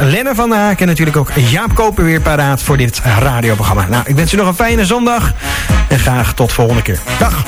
Lenne van Haak en natuurlijk ook Jaap Koper weer paraat voor dit radioprogramma. Nou, ik wens u nog een fijne zondag en graag tot volgende keer. Dag!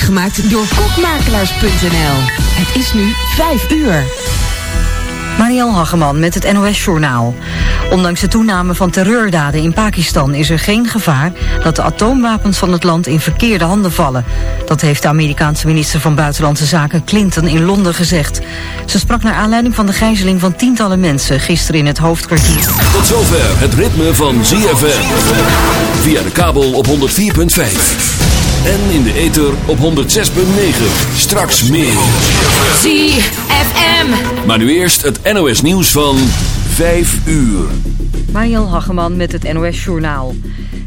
Gemaakt door kokmakelaars.nl. Het is nu 5 uur. Mariel Hageman met het NOS Journaal. Ondanks de toename van terreurdaden in Pakistan is er geen gevaar dat de atoomwapens van het land in verkeerde handen vallen. Dat heeft de Amerikaanse minister van Buitenlandse Zaken Clinton in Londen gezegd. Ze sprak naar aanleiding van de gijzeling van tientallen mensen gisteren in het hoofdkwartier. Tot zover het ritme van ZFM. Via de kabel op 104.5. En in de ether op 106.9. Straks meer. ZFM. Maar nu eerst het NOS nieuws van 5 uur. Mariel Hageman met het NOS Journaal.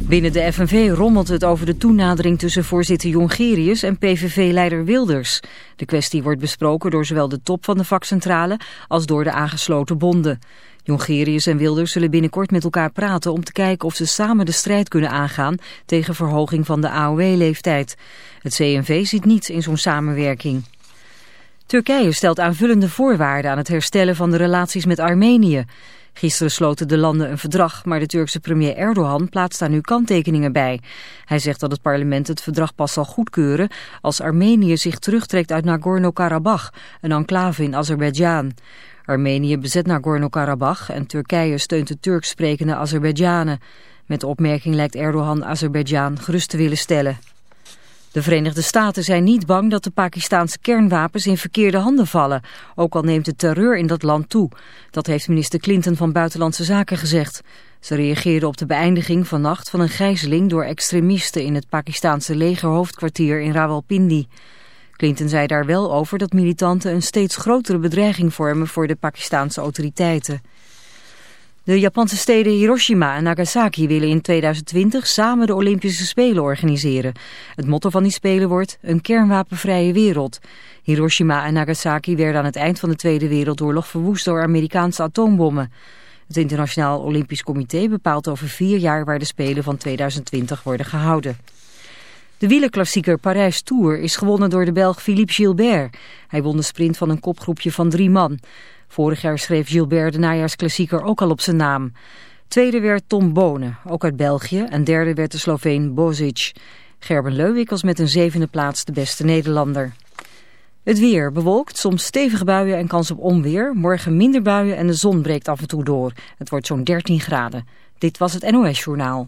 Binnen de FNV rommelt het over de toenadering tussen voorzitter Jongerius en PVV-leider Wilders. De kwestie wordt besproken door zowel de top van de vakcentrale als door de aangesloten bonden. Jongerius en Wilders zullen binnenkort met elkaar praten om te kijken of ze samen de strijd kunnen aangaan tegen verhoging van de AOW-leeftijd. Het CNV ziet niets in zo'n samenwerking. Turkije stelt aanvullende voorwaarden aan het herstellen van de relaties met Armenië. Gisteren sloten de landen een verdrag, maar de Turkse premier Erdogan plaatst daar nu kanttekeningen bij. Hij zegt dat het parlement het verdrag pas zal goedkeuren als Armenië zich terugtrekt uit Nagorno-Karabakh, een enclave in Azerbeidzjan. Armenië bezet Nagorno-Karabakh en Turkije steunt de Turks sprekende Azerbeidzjanen. Met opmerking lijkt Erdogan Azerbeidzjan gerust te willen stellen. De Verenigde Staten zijn niet bang dat de Pakistanse kernwapens in verkeerde handen vallen, ook al neemt de terreur in dat land toe. Dat heeft minister Clinton van Buitenlandse Zaken gezegd. Ze reageerde op de beëindiging vannacht van een gijzeling door extremisten in het Pakistanse legerhoofdkwartier in Rawalpindi. Clinton zei daar wel over dat militanten een steeds grotere bedreiging vormen voor de Pakistanse autoriteiten. De Japanse steden Hiroshima en Nagasaki willen in 2020 samen de Olympische Spelen organiseren. Het motto van die Spelen wordt een kernwapenvrije wereld. Hiroshima en Nagasaki werden aan het eind van de Tweede Wereldoorlog verwoest door Amerikaanse atoombommen. Het Internationaal Olympisch Comité bepaalt over vier jaar waar de Spelen van 2020 worden gehouden. De wielerklassieker Parijs Tour is gewonnen door de Belg Philippe Gilbert. Hij won de sprint van een kopgroepje van drie man. Vorig jaar schreef Gilbert de najaarsklassieker ook al op zijn naam. Tweede werd Tom Bonen, ook uit België. En derde werd de Sloveen Bozic. Gerben Leuwik was met een zevende plaats de beste Nederlander. Het weer bewolkt, soms stevige buien en kans op onweer. Morgen minder buien en de zon breekt af en toe door. Het wordt zo'n 13 graden. Dit was het NOS Journaal.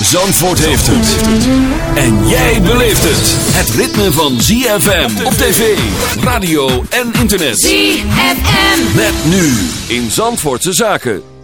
Zandvoort heeft het. En jij beleeft het. Het ritme van ZFM op tv, radio en internet. ZFM. Met nu in Zandvoortse Zaken.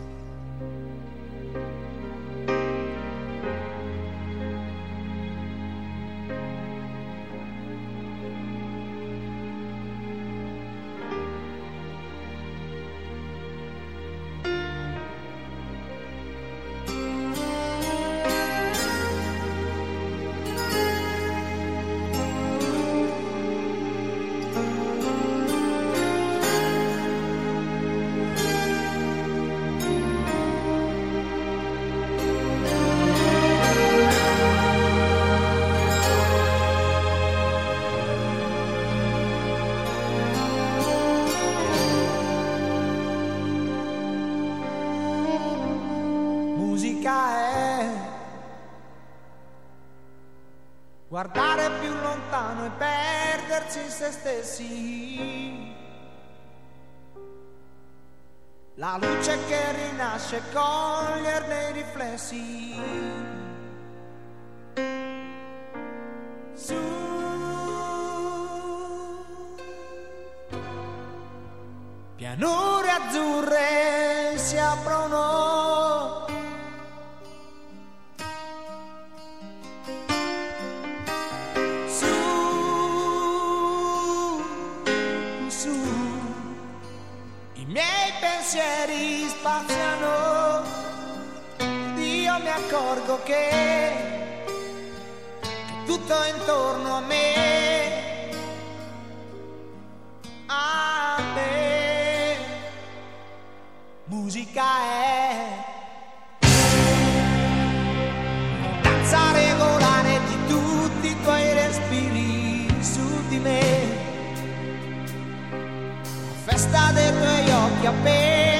Guardare più lontano e perdersi in se stessi. La luce che rinasce, coglierne i riflessi. Su. Pianure azzurre accorgo che, tutto intorno a me, a me, musica è. danza regolare di tutti i tuoi respiri su di me. Festa dei tuoi occhi appena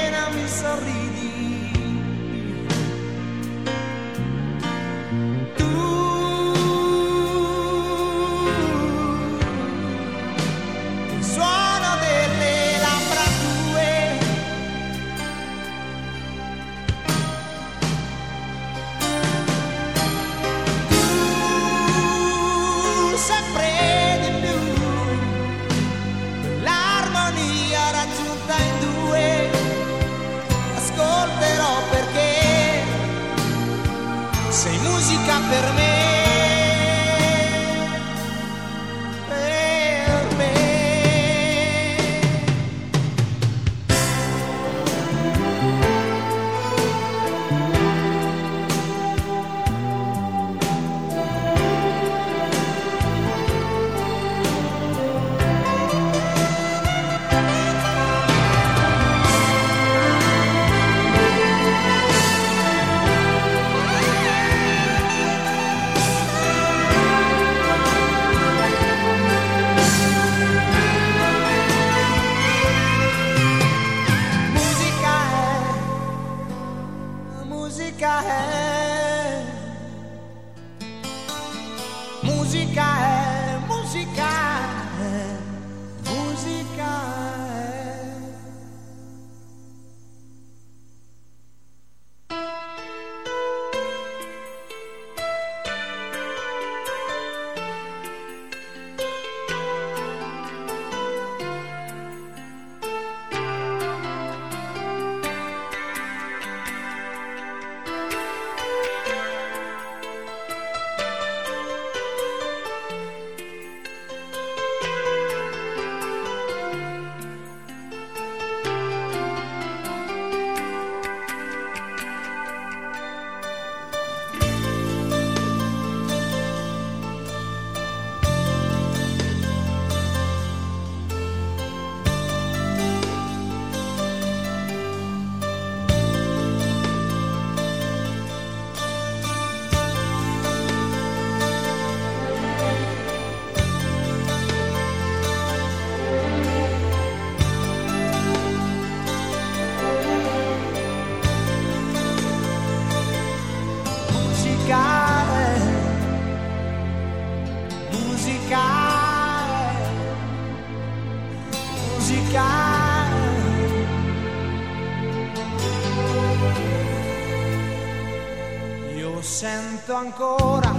sento ancora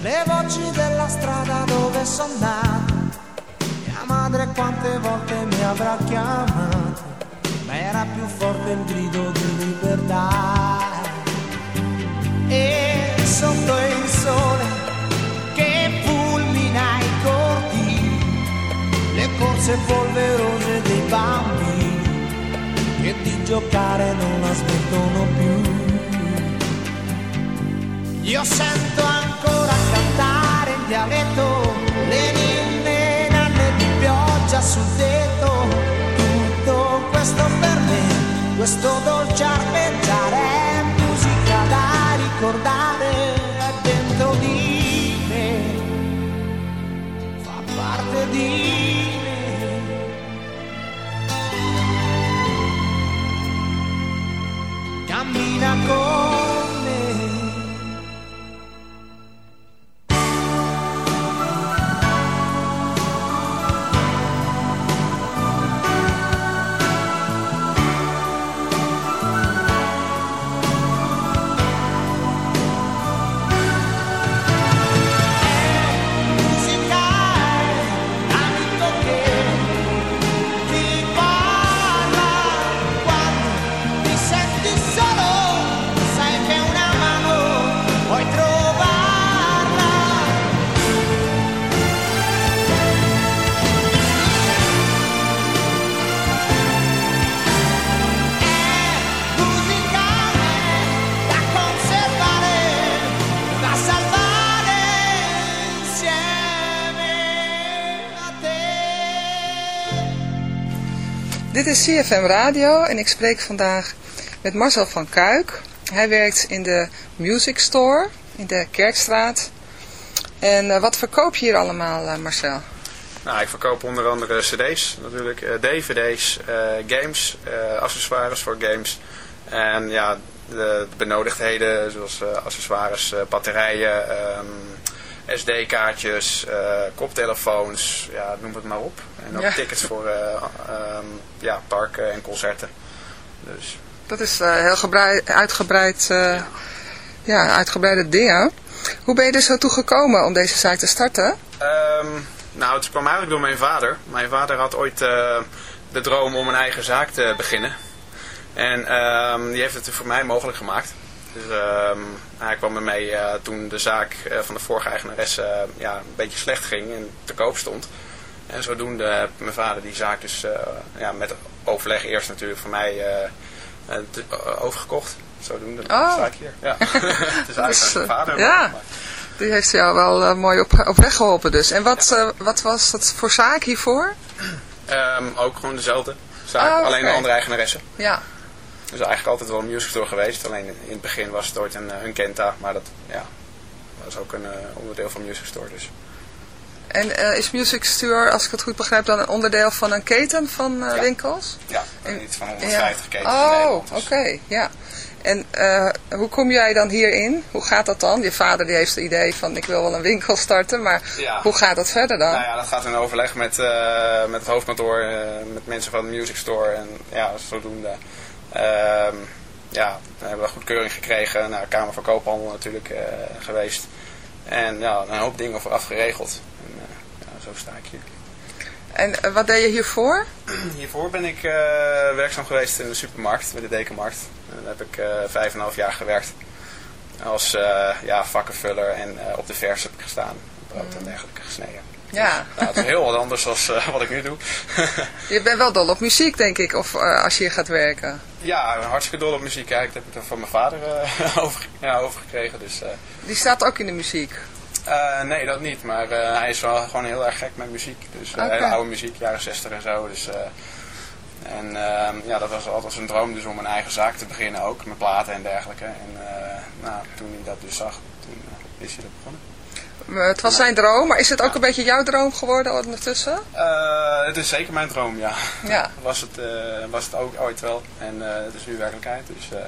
le voci della strada dove sono nato mia madre quante volte mi avrà chiamato ma era più forte il grido di libertà e sotto il sole che fulmina i corti, le corse polverose dei bambini che di giocare non la smettono più. Io sento ancora cantare in dialetto le ninne nanne di pioggia sul tetto, tutto questo per me, questo dolce arpeggiare è musica da ricordare è dentro di me, fa parte di me. Dit is CFM Radio en ik spreek vandaag met Marcel van Kuik. Hij werkt in de Music Store in de Kerkstraat. En eh, wat verkoop je hier allemaal, eh, Marcel? Nou, ik verkoop onder andere cd's natuurlijk, eh, dvd's, games, accessoires voor games. En ja, de, de benodigdheden zoals accessoires, batterijen, ehm, SD-kaartjes, eh, koptelefoons, ja, noem het maar op. En ook Ja. tickets voor eh, ehm, ja, parken en concerten. Dus Dat is eh, heel gebreid, uitgebreid, eh, ja, uitgebreide dingen. Hoe ben je er zo toe gekomen om deze zaak te starten? Ehm, nou, het kwam eigenlijk door mijn vader. Mijn vader had ooit de droom om een eigen zaak te beginnen. En ehm, die heeft het voor mij mogelijk gemaakt. Dus ehm, hij kwam met mij eh, toen de zaak eh, van de vorige eigenares eh, ja, een beetje slecht ging en te koop stond. En zodoende heeft mijn vader die zaak dus ja, met overleg eerst natuurlijk voor mij overgekocht. Zodoende Oh. sta ik hier. Ja. het is eigenlijk is, mijn vader. ja. maar- Die heeft jou wel mooi op, op weg geholpen dus. En wat, wat was dat voor zaak hiervoor? Ehm, ook gewoon dezelfde zaak, Oh, alleen een andere eigenaresse. Ja, Dus eigenlijk altijd wel een music store geweest. Alleen in het begin was het ooit een, eh, een Kenta, maar dat ja, was ook een eh, onderdeel van music store. Dus. en eh, is Music Store, als ik het goed begrijp, dan een onderdeel van een keten van Ja. winkels? Ja, En- iets van 150 ketens in Oh, Nederland. oké, dus- ja. En hoe kom jij dan hierin? Hoe gaat dat dan? Je vader die heeft het idee van ik wil wel een winkel starten, maar Ja. hoe gaat dat verder dan? Nou ja, dat gaat in overleg met, met het hoofdkantoor, met mensen van de music store en ja, zodoende. Ehm, ja, we hebben we goedkeuring gekregen naar de Kamer van Koophandel natuurlijk eh, geweest. En ja, een hoop dingen vooraf geregeld. En, eh, ja, zo sta ik hier. En eh, wat deed je hiervoor? Hiervoor ben ik werkzaam geweest in de supermarkt, bij de Dekenmarkt. En daar heb ik vijf en een half jaar gewerkt. Als ja, vakkenvuller en op de vers heb ik gestaan. Brood en dergelijke gesneden. Ja, Nou, het is heel wat anders dan wat ik nu doe. je bent wel dol op muziek denk ik, of eh, als je hier gaat werken. ja, hartstikke dol op muziek. Ja, dat heb ik van mijn vader eh, over, ja, overgekregen. Dus, eh, Die staat ook in de muziek. eh, nee, dat niet. Maar eh, hij is wel gewoon heel erg gek met muziek. Dus eh, hele oude muziek, jaren 60 en zo. Dus, eh, en ehm, ja, dat was altijd zijn droom dus om een eigen zaak te beginnen ook. Met platen en dergelijke. En eh, nou, toen hij dat dus zag, toen eh, is hij dat begonnen. Maar het was zijn droom, maar is het ook een beetje jouw droom geworden ondertussen? Eh, het is zeker mijn droom, ja. Ja. Was het, eh, was het ook ooit wel. En eh, het is nu werkelijkheid. Dus eh,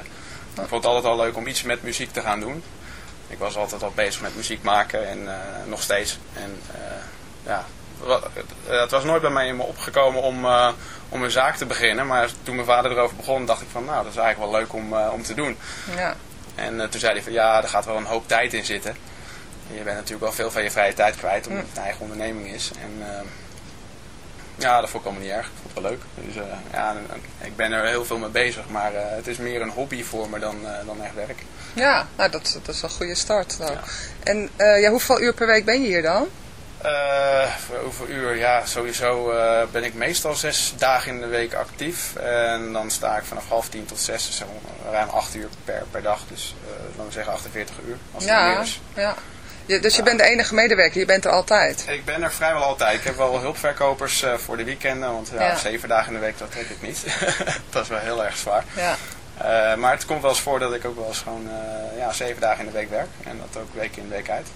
ik vond het altijd al leuk om iets met muziek te gaan doen. Ik was altijd al bezig met muziek maken en eh, nog steeds. En eh, ja, eh, het was nooit bij mij in me opgekomen om, eh, om een zaak te beginnen. Maar toen mijn vader erover begon, dacht ik van nou, dat is eigenlijk wel leuk om, eh, om te doen. Ja. En eh, toen zei hij van ja, er gaat wel een hoop tijd in zitten. Je bent natuurlijk wel veel van je vrije tijd kwijt, omdat het een eigen onderneming is. En eh, ja, dat vond ik allemaal niet erg. Ik vond het wel leuk. Dus eh, ja, ik ben er heel veel mee bezig, maar eh, het is meer een hobby voor me dan, eh, dan echt werk. Ja, nou dat, dat is een goede start. Ja. En ja, hoeveel uur per week ben je hier dan? Voor hoeveel uur? Ja, sowieso ben ik meestal zes dagen in de week actief. En dan sta ik vanaf half tien tot zes, dus ruim acht uur per, per dag. Dus eh laten we zeggen 48 uur, als het meer Ja, is. ja. Je, dus je bent de enige medewerker, je bent er altijd. Ik ben er vrijwel altijd. Ik heb wel hulpverkopers eh, voor de weekenden, want ja, Ja. zeven dagen in de week, dat trek ik niet. dat is wel heel erg zwaar. Ja. Eh, maar het komt wel eens voor dat ik ook wel eens gewoon eh, ja, zeven dagen in de week werk. En dat ook week in, week uit.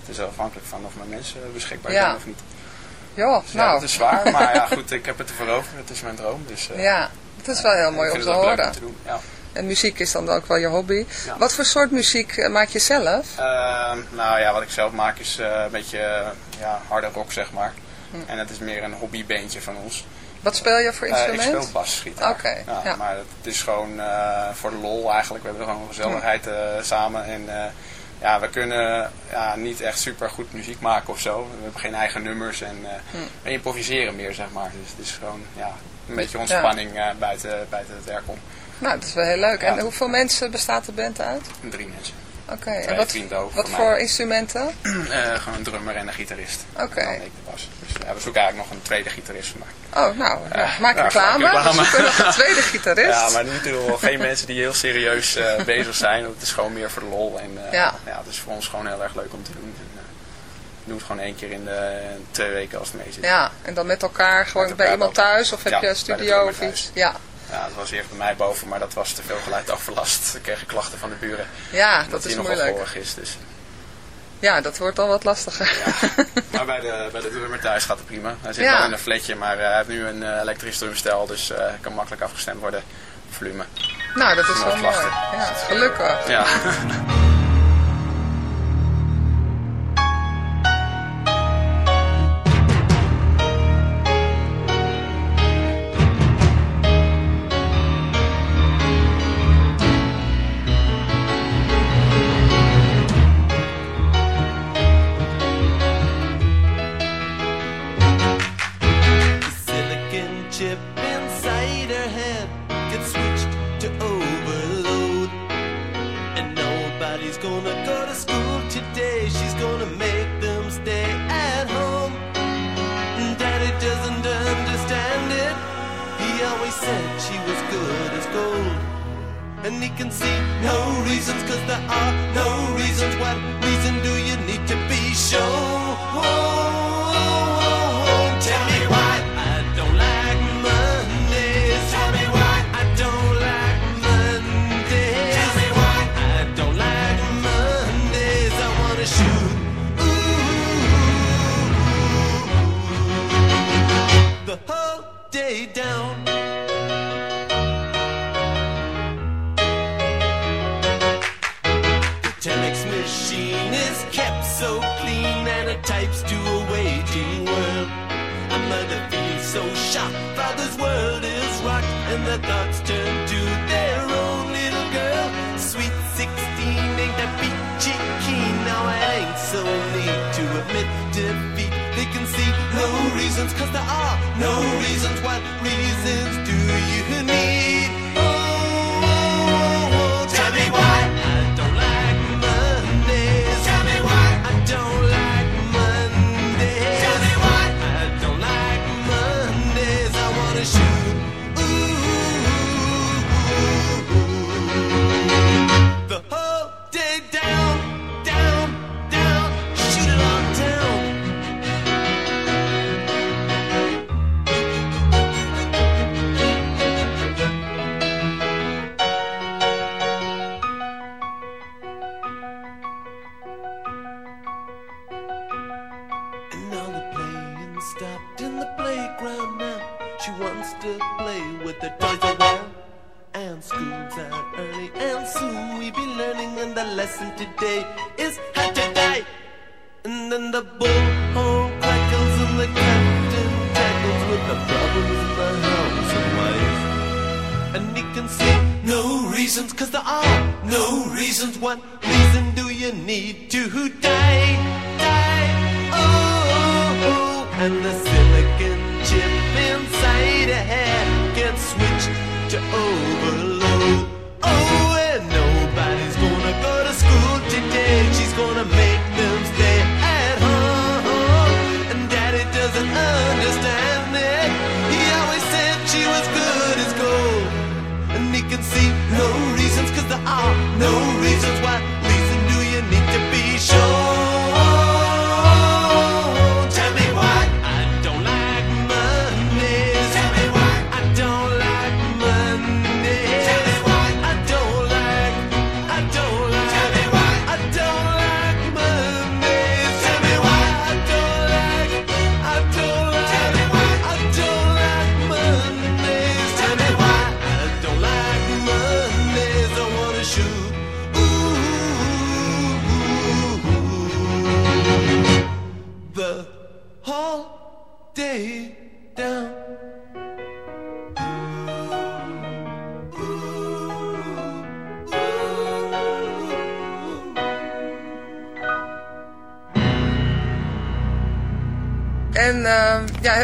Het is afhankelijk van of mijn mensen beschikbaar Ja. zijn of niet. Jo, Dus ja, nou. dat is zwaar, maar ja goed, ik heb het ervoor over. Het is mijn droom. Dus, Ja, het is wel heel mooi om te het horen. te doen. Ja. En muziek is dan ook wel je hobby. Ja. Wat voor soort muziek eh, maak je zelf? Ehm, nou ja, wat ik zelf maak is eh, een beetje eh, ja, harde rock, zeg maar. Hm. En het is meer een hobbybeentje van ons. Wat speel je voor Eh, ik instrument? speel basgitaar. Oké, ja, ja. Maar het is gewoon voor de lol eigenlijk. We hebben gewoon gezelligheid eh, samen. En ja, we kunnen ja, niet echt super goed muziek maken of zo. We hebben geen eigen nummers en Hm. we improviseren meer, zeg maar. Dus het is gewoon ja, een beetje ontspanning buiten, buiten het werk om. Nou, dat is wel heel leuk. En hoeveel mensen bestaat de band uit? Drie mensen. Oké, en wat, wat voor instrumenten? Eh, gewoon een drummer en een gitarist. Oké. Okay. Dus ja, we zoeken eigenlijk nog een tweede gitarist vandaag. Oh, nou, uh, maak reclame. We zoeken nog een tweede gitarist. ja, maar natuurlijk wel geen mensen die heel serieus eh, bezig zijn. Het is gewoon meer voor de lol. En ja. ja, het is voor ons gewoon heel erg leuk om te doen. En, we doen het gewoon één keer in de twee weken als het mee zit. Ja, en dan met elkaar gewoon bij iemand thuis of heb je een studio of iets? Ja, ja, dat was eerst bij mij boven, maar dat was te veel geluid, overlast. Ik kreeg klachten van de buren. Ja, dat, dat is nog is, dus... Ja, dat wordt al wat lastiger. Maar bij de, bij de drummer thuis gaat het prima. Hij zit ja. wel in een fletje, maar eh, hij heeft nu een eh, elektrisch drumstel, dus uh, kan makkelijk afgestemd worden op volume. Nou, dat is wel mooi. Ja, gelukkig. Ja.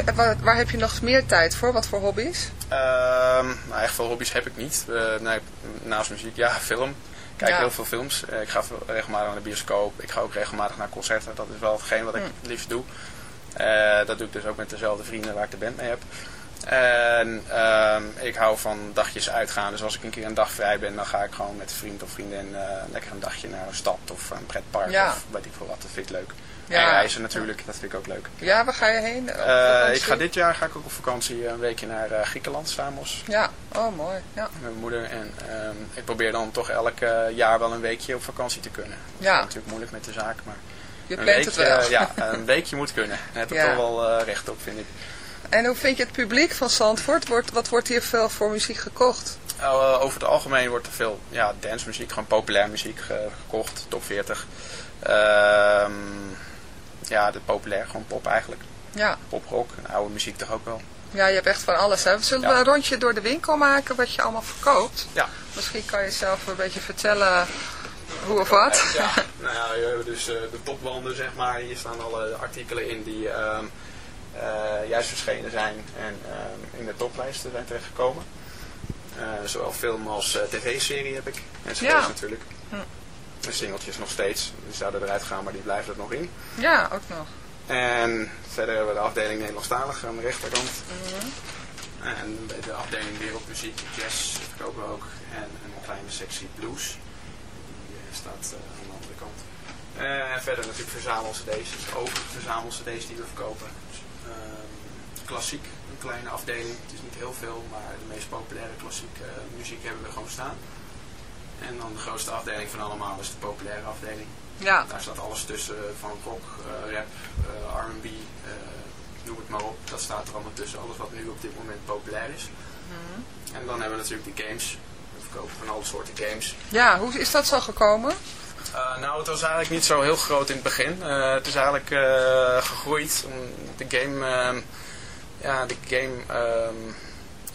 Eh, waar, waar, heb je nog meer tijd voor? Wat voor hobby's? Ehm, nou, echt veel hobby's heb ik niet. Eh, naast muziek, ja, film. Ik kijk heel veel films. Eh, ik ga regelmatig naar de bioscoop. Ik ga ook regelmatig naar concerten. Dat is wel hetgeen wat ik mm. het liefst doe. Dat doe ik dus ook met dezelfde vrienden waar ik de band mee heb. En ehm, ik hou van dagjes uitgaan. Dus als ik een keer een dag vrij ben, dan ga ik gewoon met een vriend of vriendin lekker een dagje naar een stad of een pretpark ja. of weet ik veel wat. Dat vind ik leuk. Ja. En reizen natuurlijk, dat vind ik ook leuk. Ja, waar ga je heen? Eh, ik ga dit jaar ga ik ook op vakantie een weekje naar eh, Griekenland, Samos. Ja, oh mooi. Ja. Met mijn moeder. En ehm, ik probeer dan toch elk eh, jaar wel een weekje op vakantie te kunnen. Dat Ja. is natuurlijk moeilijk met de zaak, maar Je een plant het weekje, wel. ja, een weekje moet kunnen. Daar heb ik Ja. toch wel recht op, vind ik. En hoe vind je het publiek van Zandvoort? Wordt, wat wordt hier veel voor muziek gekocht? Over het algemeen wordt er veel ja, dancemuziek, gewoon populair muziek ge- gekocht, top 40. Ehm, ja, de populair, gewoon pop eigenlijk. Ja. Poprock, en oude muziek toch ook wel. Ja, je hebt echt van alles. Hè? Zullen we een rondje door de winkel maken wat je allemaal verkoopt? Ja. Misschien kan je zelf een beetje vertellen hoe of wat. Ja, nou ja, we hebben dus eh, de topwanden, zeg maar. Hier staan alle artikelen in die ehm, eh, juist verschenen zijn en ehm, in de toplijsten zijn terechtgekomen. Eh, zowel film als tv-serie heb ik. En cd's Ja. natuurlijk. Hm. De singeltjes nog steeds. Die zouden eruit gaan, maar die blijven er nog in. Ja, ook nog. En verder hebben we de afdeling Nederlandstalig aan de rechterkant. Mhm. En de afdeling Wereldmuziek, Jazz verkopen we ook. En een kleine sectie Blues. Die eh, staat eh, aan de andere kant. Eh, en verder natuurlijk verzamel-cd's. Dus ook verzamel-cd's die we verkopen. Dus, ehm, klassiek, een kleine afdeling. Het is niet heel veel, maar de meest populaire klassieke muziek hebben we gewoon staan. En dan de grootste afdeling van allemaal is de populaire afdeling. Ja. Daar staat alles tussen eh, van rock, eh, rap, eh, R&B, noem het maar op. Dat staat er allemaal tussen, alles wat nu op dit moment populair is. Mhm. En dan hebben we natuurlijk de games. We verkopen van alle soorten games. Ja, hoe is dat zo gekomen? Nou, het was eigenlijk niet zo heel groot in het begin. Het is eigenlijk gegroeid. om De game, uh, ja, de game, um,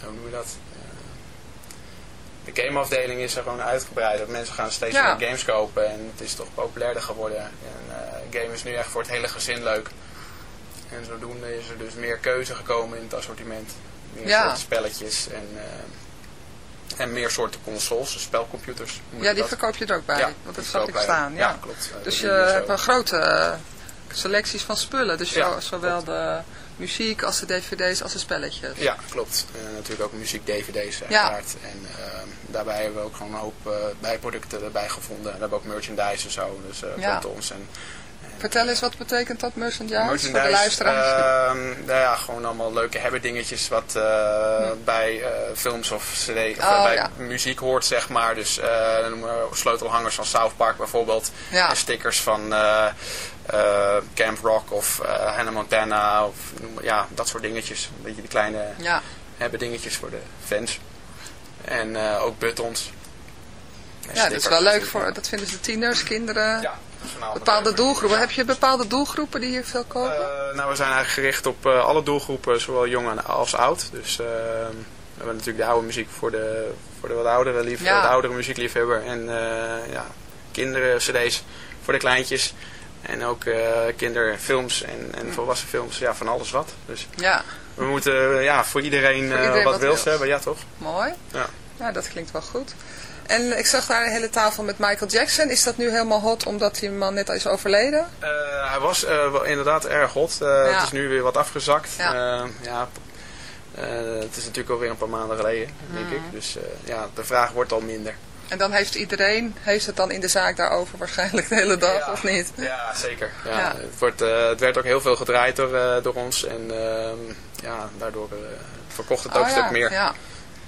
hoe noem je dat? De gameafdeling is er gewoon uitgebreid. Mensen gaan steeds Ja. meer games kopen en het is toch populairder geworden. En uh, game is nu echt voor het hele gezin leuk. En zodoende is er dus meer keuze gekomen in het assortiment. Meer Ja. soorten spelletjes en, uh, en meer soorten consoles, dus spelcomputers. Ja, die dat. verkoop je er ook bij. Ja, want dat zag ik staan. Ja, Ja, klopt. Dus je hebt een grote uh, selecties van spullen. Dus zowel de muziek als de dvd's als de spelletjes. Ja, klopt. En natuurlijk ook muziek, dvd's Ja. uiteraard. En ehm, daarbij hebben we ook gewoon een hoop eh, bijproducten erbij gevonden. We hebben ook merchandise en zo, dus eh Ja. ons. En, Vertel eens, wat betekent dat merchandise, merchandise, voor de luisteraars? ehm, nou ja, gewoon allemaal leuke hebben dingetjes wat eh, bij eh, films of cd, of Oh, eh, bij ja. muziek hoort, zeg maar. Dus dan noemen we sleutelhangers van South Park bijvoorbeeld. Ja. En stickers van Camp Rock of Hannah Montana. Of, ja, dat soort dingetjes. Een beetje die kleine hebben dingetjes voor de fans. En ook buttons. En ja, dat is wel leuk voor, dat vinden de tieners, kinderen, Ja, bepaalde doelgroepen. Heb je bepaalde doelgroepen die hier veel kopen? Eh, nou, we zijn eigenlijk gericht op eh, alle doelgroepen, zowel jong als oud. Dus eh, we hebben natuurlijk de oude muziek voor de, voor de wat oudere, lief, Ja. de oudere muziekliefhebber. En ja, kinderen, cd's voor de kleintjes. En ook kinderfilms en, en volwassen films. Ja, van alles wat. Dus ja, we moeten ja, voor iedereen, Voor iedereen wat, wat wils wils. hebben. Ja, toch? mooi. Ja. Ja, dat klinkt wel goed. En ik zag daar een hele tafel met Michael Jackson. Is dat nu helemaal hot omdat die man net al is overleden? Eh, hij was eh, inderdaad erg hot. Eh, Ja. Het is nu weer wat afgezakt. Ja. Ja. het is natuurlijk alweer een paar maanden geleden, denk Mhm. ik. Dus eh, ja, de vraag wordt al minder. En dan heeft iedereen, heeft het dan in de zaak daarover waarschijnlijk de hele dag, Ja. of niet? Ja, zeker. Ja, Ja. Het, wordt, het werd ook heel veel gedraaid door, door ons. En ehm, ja, daardoor verkocht het ook Oh een stuk meer. Ja.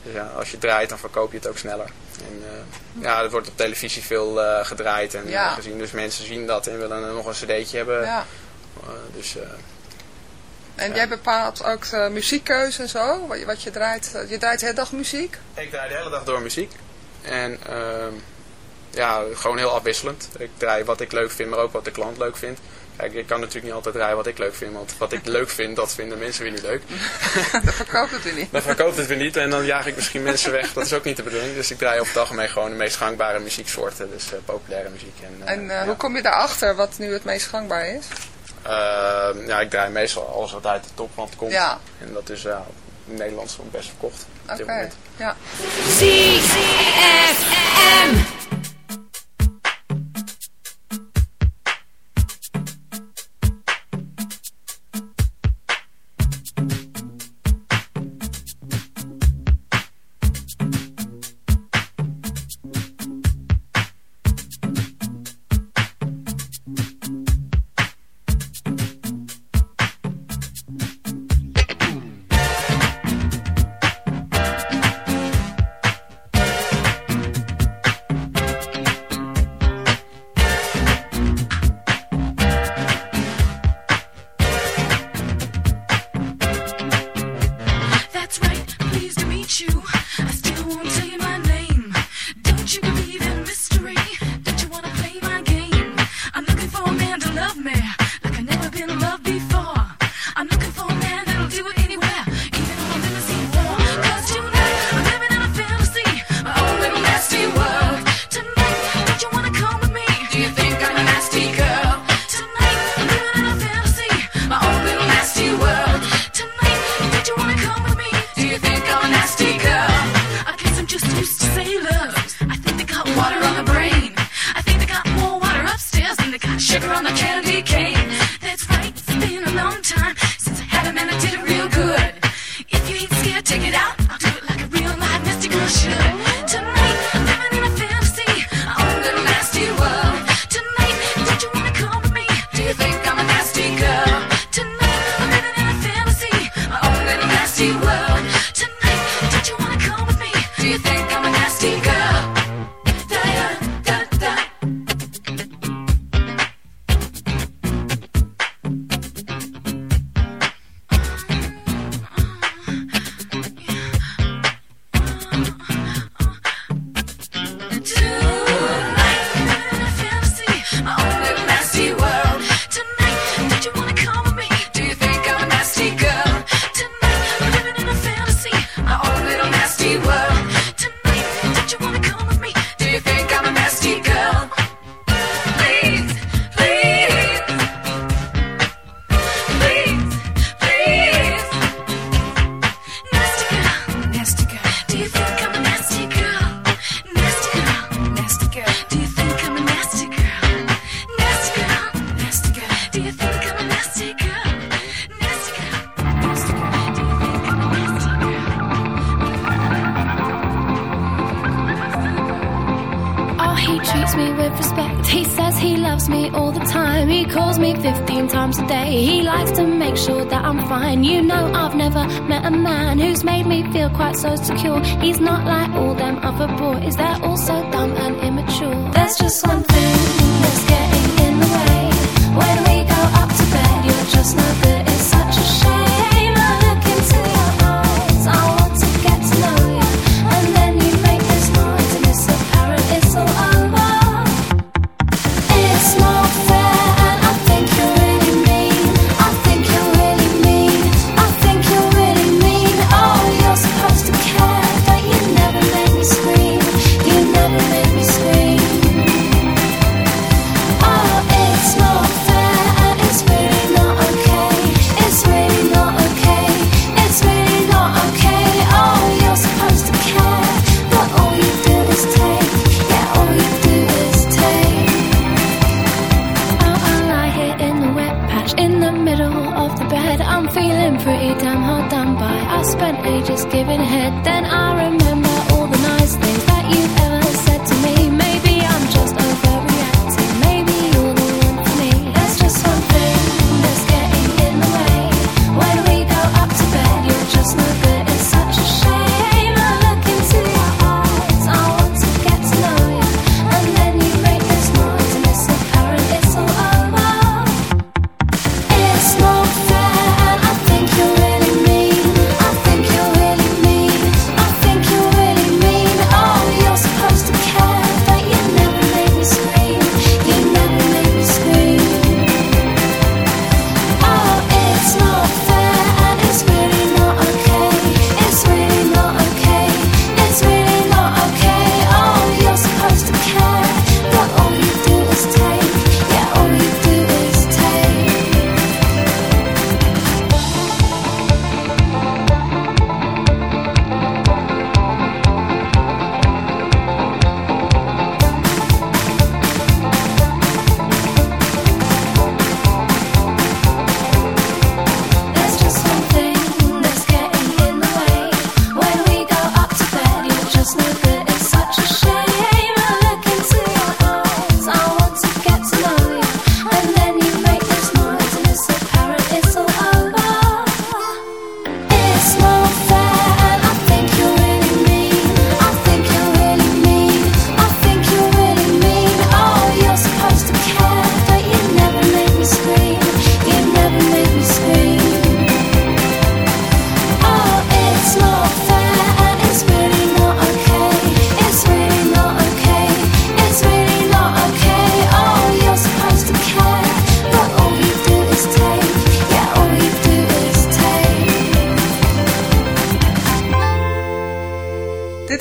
Dus ja, als je draait, dan verkoop je het ook sneller. En eh, ja, het wordt op televisie veel eh, gedraaid en Ja. gezien. Dus mensen zien dat en willen er nog een cd'tje hebben. ja. Eh, dus En jij bepaalt ook de muziekkeuze en zo, wat je, wat je draait. Je draait de hele dag muziek? Ik draai de hele dag door muziek. En ehm, ja, gewoon heel afwisselend. Ik draai wat ik leuk vind, maar ook wat de klant leuk vindt. Kijk, ik kan natuurlijk niet altijd draaien wat ik leuk vind, want wat ik leuk vind, dat vinden mensen weer niet leuk. dat verkoopt het weer niet. Dan verkoopt het weer niet en dan jaag ik misschien mensen weg. Dat is ook niet de bedoeling. Dus ik draai over het algemeen gewoon de meest gangbare muzieksoorten, dus eh, populaire muziek. En, eh, En eh, ja. hoe kom je daarachter wat nu het meest gangbaar is? Ehm, ja, ik draai meestal alles wat uit de topwand komt. Ja. En dat is ja, in Nederland gewoon best verkocht op Oké, dit moment. ja. so secure. He's not like all them other boys. That shaven head, then I remember all the nice things that you've ever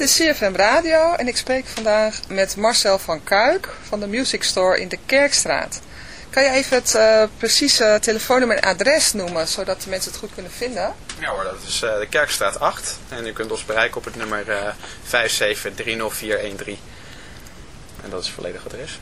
CFM Radio en ik spreek vandaag met Marcel van Kuik van de Music Store in de Kerkstraat. Kan je even het eh, precieze telefoonnummer en adres noemen, zodat de mensen het goed kunnen vinden? Ja hoor, dat is eh, de Kerkstraat 8. En u kunt ons bereiken op het nummer eh 5730413. En dat is het volledige adres.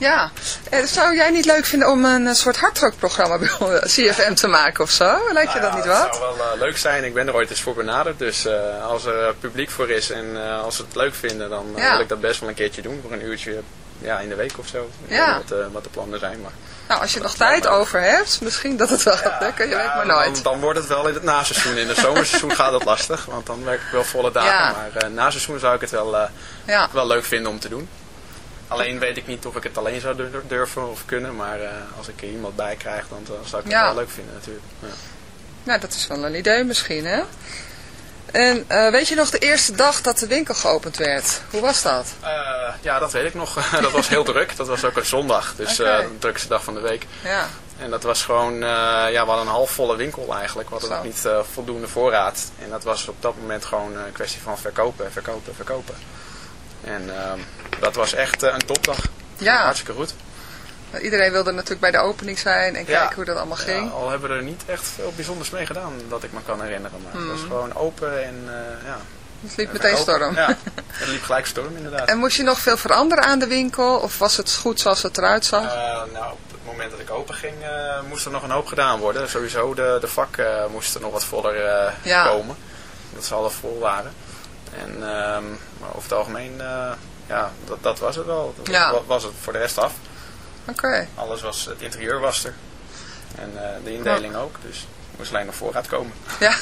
Ja, eh, zou jij niet leuk vinden om een eh, soort hardrockprogramma bij eh, CFM te maken of zo? Lijkt je Nou dat ja, niet wat? Het zou wel leuk zijn. Ik ben er ooit eens voor benaderd. Dus als er publiek voor is en als ze het leuk vinden, dan Ja. wil ik dat best wel een keertje doen. Voor een uurtje ja, in de week of zo. Ja. Wat, wat de plannen zijn. Maar Nou, als je nog tijd over hebt, misschien dat het wel gaat lukken, je weet maar nooit. Dan, dan wordt het wel in het naseizoen. In het zomerseizoen gaat het lastig. Want dan werk ik wel volle dagen. Ja. Maar uh, naseizoen zou ik het wel, wel leuk vinden om te doen. Alleen weet ik niet of ik het alleen zou dur- durven of kunnen. Maar eh, als ik er iemand bij krijg, dan, dan zou ik het Ja. wel leuk vinden natuurlijk. Ja. Nou, dat is wel een idee misschien, hè? En eh, weet je nog de eerste dag dat de winkel geopend werd? Hoe was dat? Eh, ja, dat weet ik nog. dat was heel druk. Dat was ook een zondag. Dus de drukste dag van de week. Ja. En dat was gewoon, ja, we hadden een halfvolle winkel eigenlijk. We hadden nog niet voldoende voorraad. En dat was op dat moment gewoon een kwestie van verkopen, verkopen, verkopen. En ehm, dat was echt eh, een topdag. Ja. Hartstikke goed. Iedereen wilde natuurlijk bij de opening zijn en Ja. kijken hoe dat allemaal ging. Ja, al hebben we er niet echt veel bijzonders mee gedaan, dat ik me kan herinneren. Maar het was Hmm. gewoon open en eh, ja. Het liep En meteen storm. Ja, het liep gelijk storm inderdaad. En moest je nog veel veranderen aan de winkel? Of was het goed zoals het eruit zag? Eh, nou, op het moment dat ik open ging, moest er nog een hoop gedaan worden. Sowieso, de, de vakken eh, moesten nog wat voller Ja. komen. Dat ze alle vol waren. En, ehm, maar over het algemeen, eh, ja, dat, dat was het wel. Dat Ja. wa- was het voor de rest af. Oké. Alles was, het interieur was er. En eh, de indeling ook. Dus moest alleen nog voorraad komen. Ja.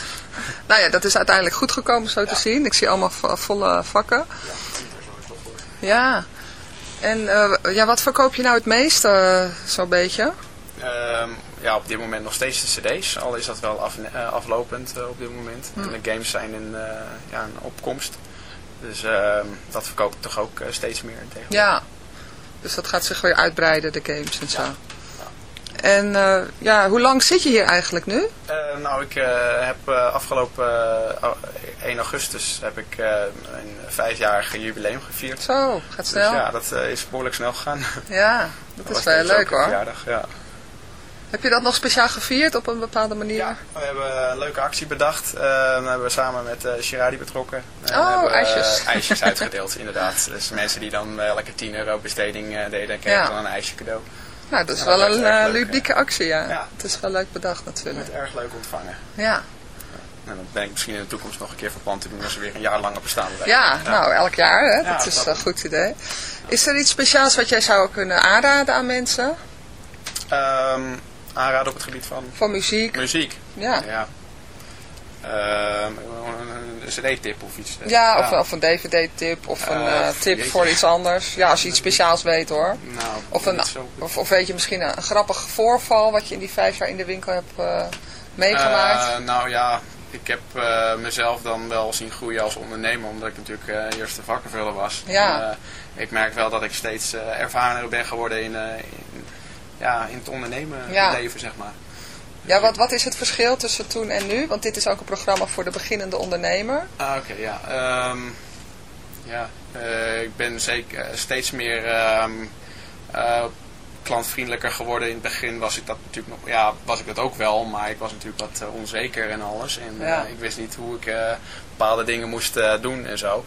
Nou ja, dat is uiteindelijk goed gekomen zo te zien. Ik zie allemaal vo- volle vakken. Ja. En eh, ja, wat verkoop je nou het meest, eh, zo'n beetje? Ehm, ja, op dit moment nog steeds de cd's. Al is dat wel af, eh, aflopend eh, op dit moment. En de games zijn in eh, ja, een opkomst. Dus ehm, dat verkoop ik toch ook steeds meer tegenwoordig. Ja. Dus dat gaat zich weer uitbreiden, de games en zo. En ja, hoe lang zit je hier eigenlijk nu? Nou, ik heb afgelopen eh, 1 augustus heb ik een vijfjarige jubileum gevierd. Zo, gaat snel. Dus ja, dat is behoorlijk snel gegaan. Ja, dat is wel leuk hoor. verjaardag, ja. Heb je dat nog speciaal gevierd op een bepaalde manier? We hebben een leuke actie bedacht. Eh, dan hebben we samen met uh, Shiradi betrokken. En Oh, hebben we, ijsjes. eh, ijsjes uitgedeeld, inderdaad. Dus mensen die dan eh, elke 10 euro besteding eh, deden, kregen Ja. dan een ijsje cadeau. Nou, dat is Ja, wel een eh, ludieke actie, ja. Ja. Het is wel leuk bedacht natuurlijk. Werd erg leuk ontvangen. Ja. En dat ben ik misschien in de toekomst nog een keer van plan te doen als we weer een jaar langer bestaan. Ja, nou, elk jaar, hè. Ja, dat is dat- een goed idee. Is er iets speciaals wat jij zou kunnen aanraden aan mensen? Ehm, aanraden op het gebied van... Van muziek? Muziek. Ja. ja. Ehm, een cd-tip of iets. Ja, of, of een dvd-tip of een Eh, eh, tip jeetje. voor iets anders. Ja, als je iets speciaals weet hoor. Nou, Of, een, of, of weet je misschien een, een grappig voorval wat je in die vijf jaar in de winkel hebt eh, meegemaakt? Nou ja, ik heb mezelf dan wel zien groeien als ondernemer, omdat ik natuurlijk eh eerst de vakkenvuller was. Ja. En, ik merk wel dat ik steeds ervarener ben geworden in, in, ja, in het ondernemen Ja. leven, zeg maar. Ja, wat, wat is het verschil tussen toen en nu? Want dit is ook een programma voor de beginnende ondernemer. Ah, oké, ja. Ehm, ja, eh, ik ben zeker eh, steeds meer ehm, eh, klantvriendelijker geworden. In het begin was ik dat natuurlijk nog, ja, was ik dat ook wel, maar ik was natuurlijk wat onzeker en alles. En Ja. ik wist niet hoe ik bepaalde dingen moest doen en zo.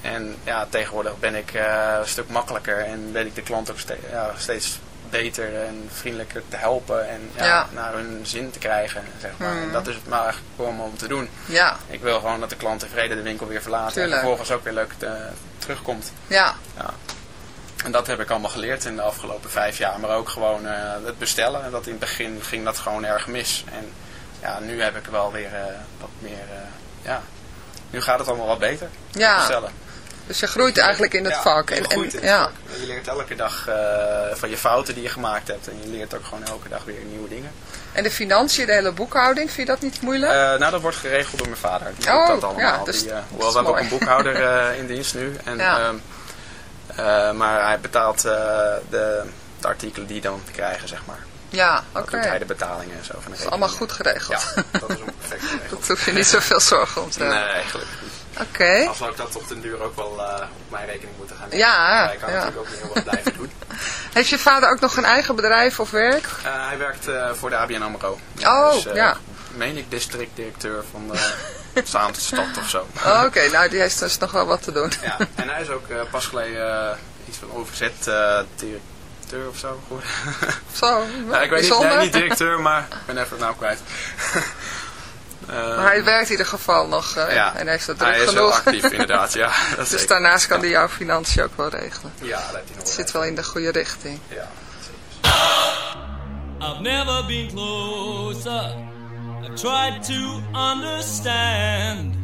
En ja, tegenwoordig ben ik een stuk makkelijker en weet ik de klant ook ja, steeds beter en vriendelijker te helpen en ja, Ja. naar hun zin te krijgen. Zeg maar. En dat is het maar eigenlijk gewoon om te doen. Ja. Ik wil gewoon dat de klant tevreden de winkel weer verlaat Tuurlijk. en vervolgens ook weer leuk eh, terugkomt. Ja. Ja. En dat heb ik allemaal geleerd in de afgelopen vijf jaar. Maar ook gewoon eh, het bestellen. En dat in het begin ging dat gewoon erg mis. En ja, nu heb ik wel weer eh, wat meer... ja, nu gaat het allemaal wat beter. Ja. Bestellen. Dus je groeit eigenlijk in het Ja, vak. En, groeit en, het ja. vak. Je leert elke dag eh, van je fouten die je gemaakt hebt. En je leert ook gewoon elke dag weer nieuwe dingen. en de financiën, de hele boekhouding, vind je dat niet moeilijk? Eh, nou, dat wordt geregeld door mijn vader. Die Oh, doet dat allemaal. ja, dus die, eh, dat hoewel, we hebben ook een boekhouder in dienst nu. En, Ja. ehm, eh, maar hij betaalt de, de artikelen die dan krijgen, zeg maar. ja, oké. doet hij de betalingen en zo Dat is allemaal goed geregeld. Ja, dat is ook perfect geregeld. Dat hoef je niet zoveel zorgen om te Nee, hebben. gelukkig niet. Oké. Al zou ik dat op den duur ook wel eh, op mijn rekening moeten gaan nemen. Ja, Maar ik kan ja. natuurlijk ook niet heel wat blijven doen. Heeft je vader ook nog een eigen bedrijf of werk? Eh, hij werkt eh, voor de ABN AMRO. Oh, dus, ja. Meen ik districtdirecteur van de Zaanstad of zo. Oh, Oké, nou die heeft dus nog wel wat te doen. Ja, en hij is ook pas geleden iets van overzet directeur of zo geworden. Zo, Ja, ik weet niet, nee, niet directeur, maar ik ben even het nou kwijt. Eh, Maar hij werkt in ieder geval nog eh, ja, en heeft het druk hij is genoeg. heel actief inderdaad, ja. Dat dus zeker. daarnaast kan hij jouw financiën ook wel regelen. Ja, dat heeft hij nog Het zit wel in de goede richting. Ja. I've never been closer. I've tried to understand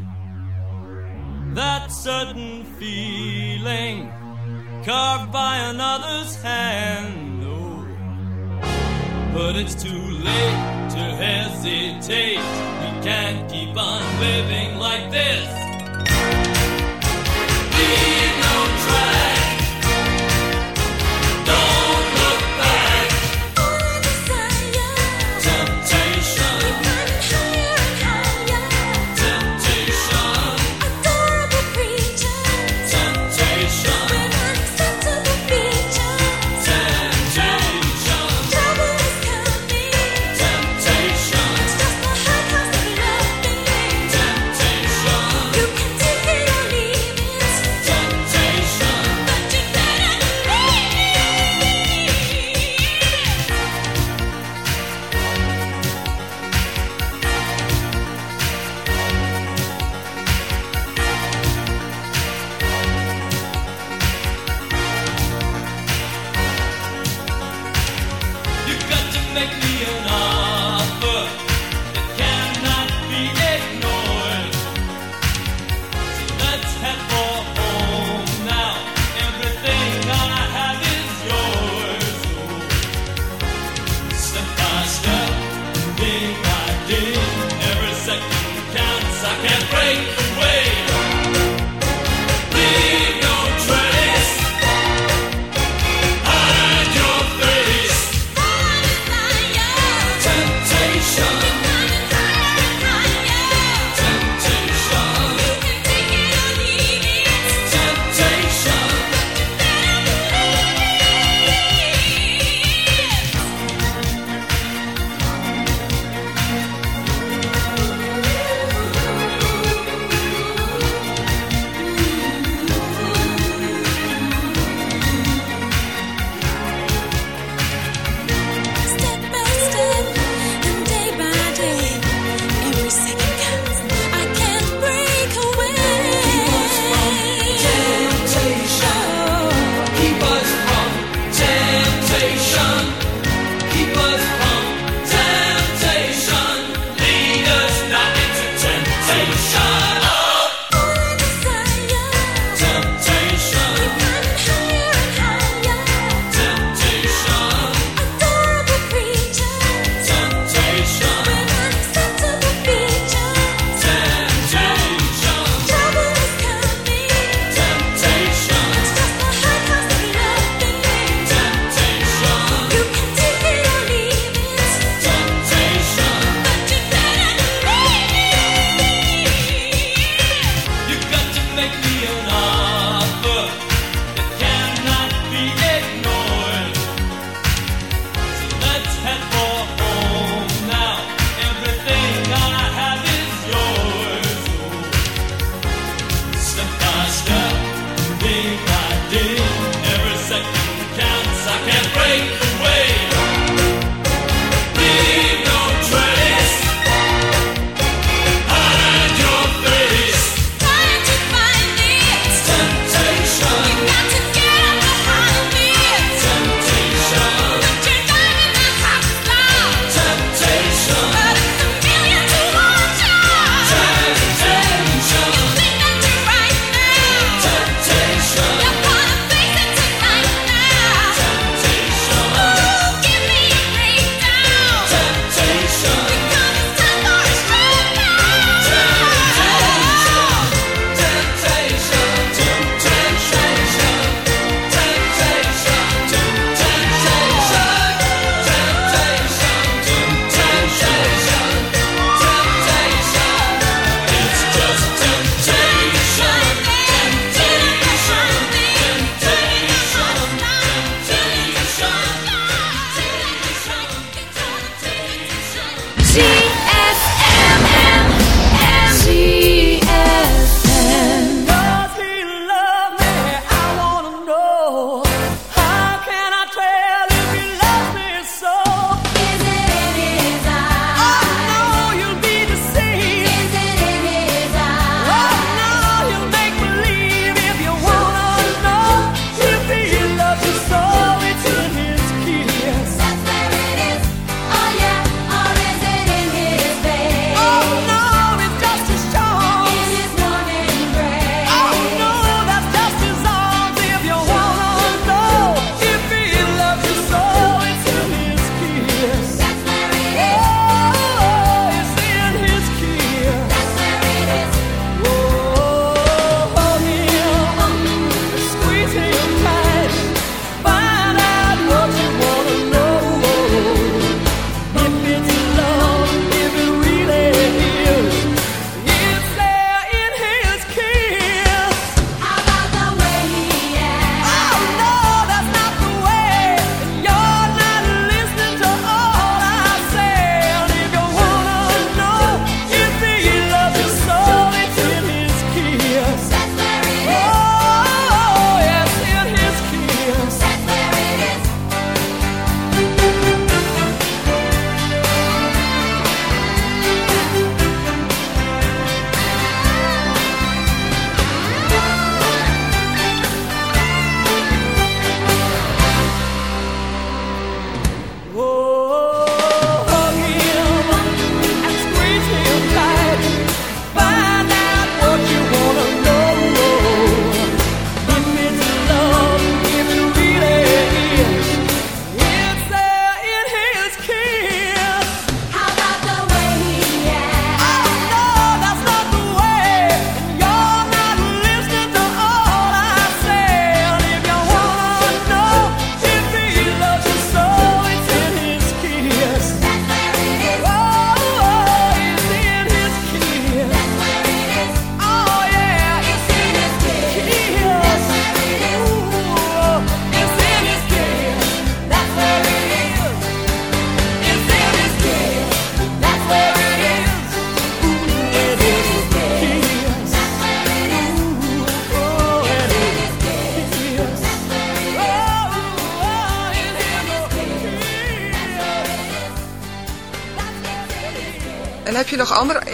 that certain feeling carved by another's hand. Oh, but it's too late to hesitate. We can't keep on living like this. Leave no track.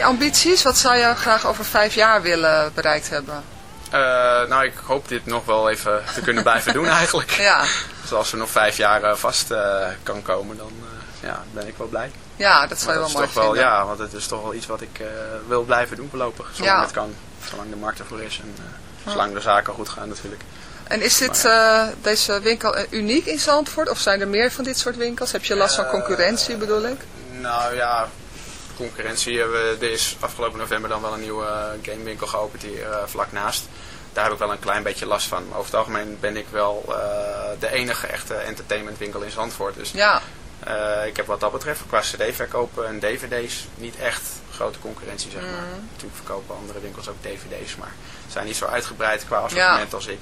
Ambities? Wat zou je graag over vijf jaar willen bereikt hebben? Eh, nou, ik hoop dit nog wel even te kunnen blijven doen eigenlijk. Ja. Dus als er nog vijf jaar eh, vast eh, kan komen, dan ja, ben ik wel blij. Ja, dat zou je wel is mooi toch wel, vinden. Ja, want het is toch wel iets wat ik wil blijven doen voorlopig. Zolang Ja. het kan. Zolang de markt ervoor is en zolang de zaken goed gaan natuurlijk. En is dit, deze winkel uniek in Zandvoort? Of zijn er meer van dit soort winkels? Heb je last van concurrentie bedoel ik? Nou ja, concurrentie. hebben we- is afgelopen november dan wel een nieuwe eh, gamewinkel geopend hier eh, vlak naast. Daar heb ik wel een klein beetje last van. Maar over het algemeen ben ik wel eh, de enige echte entertainmentwinkel in Zandvoort. Dus Ja. ik heb wat dat betreft qua cd-verkopen en dvd's niet echt grote concurrentie zeg maar. Mm. Natuurlijk verkopen andere winkels ook dvd's, maar zijn niet zo uitgebreid qua assortiment als ik.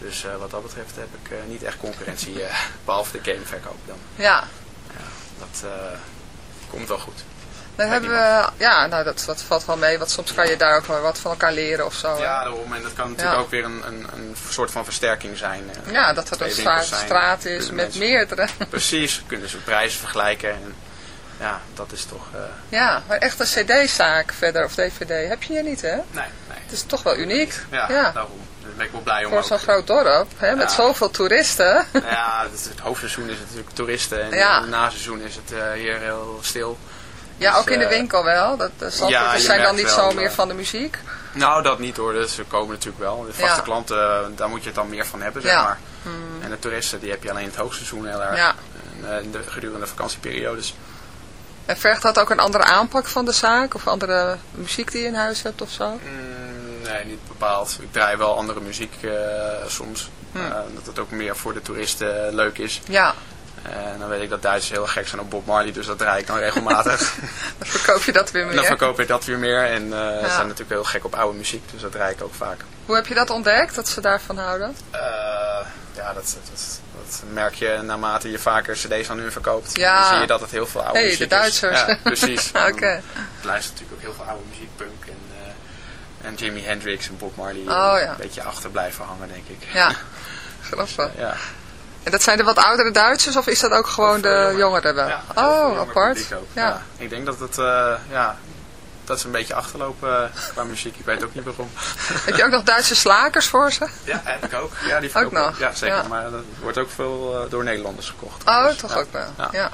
Dus wat dat betreft heb ik niet echt concurrentie, eh, behalve de gameverkoop dan. Ja. Dat eh, komt wel goed. Dan hebben we, ja, nou dat, dat valt wel mee, want soms kan je daar ook wel wat van elkaar leren of zo. Ja, daarom. En dat kan natuurlijk Ja. ook weer een, een, een soort van versterking zijn. eh. Ja, dat Twee een straat, is met mensen- meerdere. Precies, kunnen ze prijzen vergelijken. En ja, dat is toch... eh, Ja, maar echt een cd-zaak verder of dvd heb je hier niet, hè? nee, nee. Het is toch wel uniek. Ja, Ja. daarom. Daar ben ik wel blij om Voor zo'n groot dorp, hè, met zoveel toeristen. Ja, het, het hoofdseizoen is het natuurlijk toeristen. En Ja. het naseizoen is het eh, hier heel stil. Ja, Dus, ook in de eh, winkel wel. Dat, ja, je zijn dan niet wel, zo meer eh, van de muziek. Nou, dat niet hoor. Dus ze komen natuurlijk wel. De vaste Ja. klanten, eh, daar moet je het dan meer van hebben, zeg Ja. maar. Hmm. En de toeristen, die heb je alleen in het hoogseizoen heel erg. Ja. En, eh, in de, gedurende de vakantieperiodes. En vergt dat ook een andere aanpak van de zaak? Of andere muziek die je in huis hebt of zo? Mm, nee, niet bepaald. Ik draai wel andere muziek eh, soms. Hm. Eh, dat het ook meer voor de toeristen eh, leuk is. Ja. En dan weet ik dat Duitsers heel gek zijn op Bob Marley, dus dat draai ik dan regelmatig. Dan verkoop je dat weer meer. dan verkoop ik dat weer meer. En eh, ze Ja. zijn natuurlijk heel gek op oude muziek, dus dat draai ik ook vaak. Hoe heb je dat ontdekt, dat ze daarvan houden? Eh, ja, dat, dat, dat merk je naarmate je vaker cd's aan hun verkoopt. Ja. Dan zie je dat het heel veel oude Hey, muziek de Duitsers. is. Ja, precies. Oké. Ik luister natuurlijk ook heel veel oude muziek, punk en, eh, en Jimi Hendrix en Bob Marley. Oh, ja. Een beetje achter blijven hangen, denk ik. Ja, grappig. Ja. En dat zijn de wat oudere Duitsers of is dat ook gewoon de jongeren wel? oh, apart. ook. Ja. Ik denk dat het, eh, ja, dat ze een beetje achterlopen eh, qua muziek. Ik weet ook niet waarom. Heb je ook nog Duitse slakers voor ze? Ja, heb ik ook. Ja, die verkopen nog? Ja, zeker. Ja. Maar dat wordt ook veel eh, door Nederlanders gekocht. Oh, Dus, toch ja. ook wel. Ja. Ja.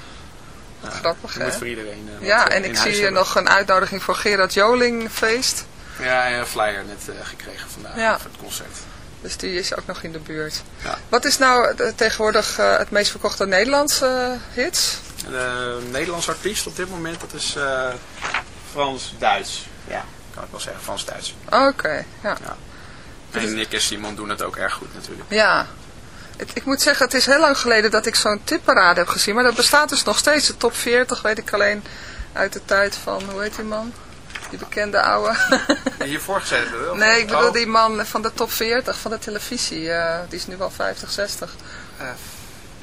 Grappig, hè? voor iedereen eh, Ja, eh, en ik zie hier nog een uitnodiging voor Gerard Joling feest. Ja, een flyer net eh, gekregen vandaag voor het concert. Dus die is ook nog in de buurt. Ja. Wat is nou de- tegenwoordig eh, het meest verkochte Nederlandse eh, hits? De Nederlandse artiest op dit moment, dat is eh, Frans-Duits. Ja, kan ik wel zeggen, Frans-Duits. Oké, ja. En Nick en Simon doen het ook erg goed natuurlijk. Ja. Ik moet zeggen, het is heel lang geleden dat ik zo'n tipparade heb gezien. Maar dat bestaat dus nog steeds. De top 40 weet ik alleen uit de tijd van, hoe heet die man? Die bekende ouwe. Hiervoor gezet hebben we wel. nee, ik bedoel Oh. die man van de top 40 van de televisie. eh, die is nu al 50, 60. Eh,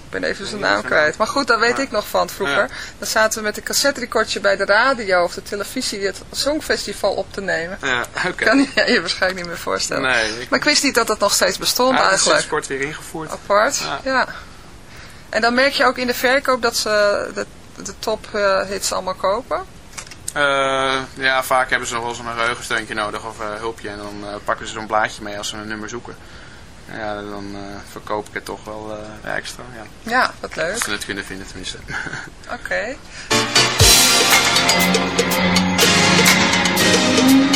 Ik ben even zijn naam kwijt. Maar goed, dat weet Ja. ik nog van vroeger. Ja. Dan zaten we met een cassetterecordje bij de radio of de televisie het Songfestival op te nemen. Ja, oké. Kan je je waarschijnlijk niet meer voorstellen. Nee, ik- Maar ik wist niet dat dat nog steeds bestond Ja, is eigenlijk. sinds kort weer ingevoerd. Apart, Ja. En dan merk je ook in de verkoop dat ze de, de top eh, hits allemaal kopen. Eh, ja, vaak hebben ze nog wel eens een geheugensteuntje nodig of eh, hulpje. En dan eh, pakken ze zo'n blaadje mee als ze een nummer zoeken. Ja, dan verkoop ik het toch wel extra. Ja. Ja, wat leuk. Als ze het kunnen vinden tenminste. Oké.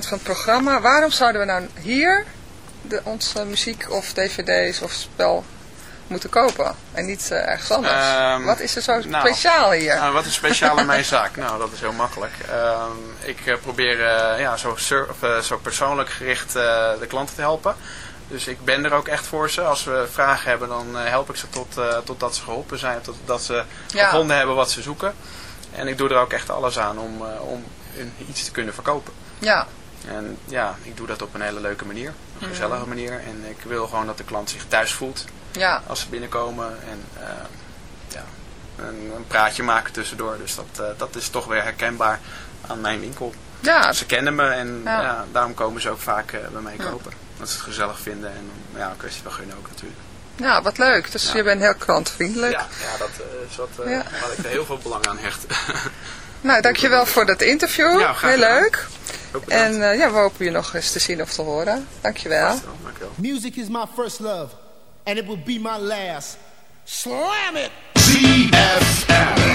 eind van het programma. Waarom zouden we nou hier de, onze muziek of dvd's of spel moeten kopen? En niet eh, ergens anders? Ehm, Wat is er zo nou, speciaal hier? nou, wat is speciaal in mijn zaak? Nou, dat is heel makkelijk. Ehm, ik eh, probeer eh, ja, zo, zo persoonlijk gericht de klanten te helpen. Dus ik ben er ook echt voor ze. Als we vragen hebben, dan help ik ze tot, totdat ze geholpen zijn. Totdat ze Ja. gevonden hebben wat ze zoeken. En ik doe er ook echt alles aan om, om iets te kunnen verkopen. Ja. En ja, ik doe dat op een hele leuke manier. Een Mhm. gezellige manier. En ik wil gewoon dat de klant zich thuis voelt. Ja. Als ze binnenkomen. En eh, ja, een, een praatje maken tussendoor. Dus dat, eh, dat is toch weer herkenbaar aan mijn winkel. Ja. Ze kennen me en Ja. ja. daarom komen ze ook vaak eh, bij mij kopen. Dat ze het gezellig vinden en ja, een kwestie van gunnen ook natuurlijk. Ja, wat leuk. Dus je bent heel klantvriendelijk. Ja, ja dat is wat, waar ik er heel veel belang aan hecht. Nou, dankjewel voor dat interview. Heel leuk. En eh, ja, we hopen je nog eens te zien of te horen. Dankjewel. Music is my first love, and it will be my last. Slam it! ZFM.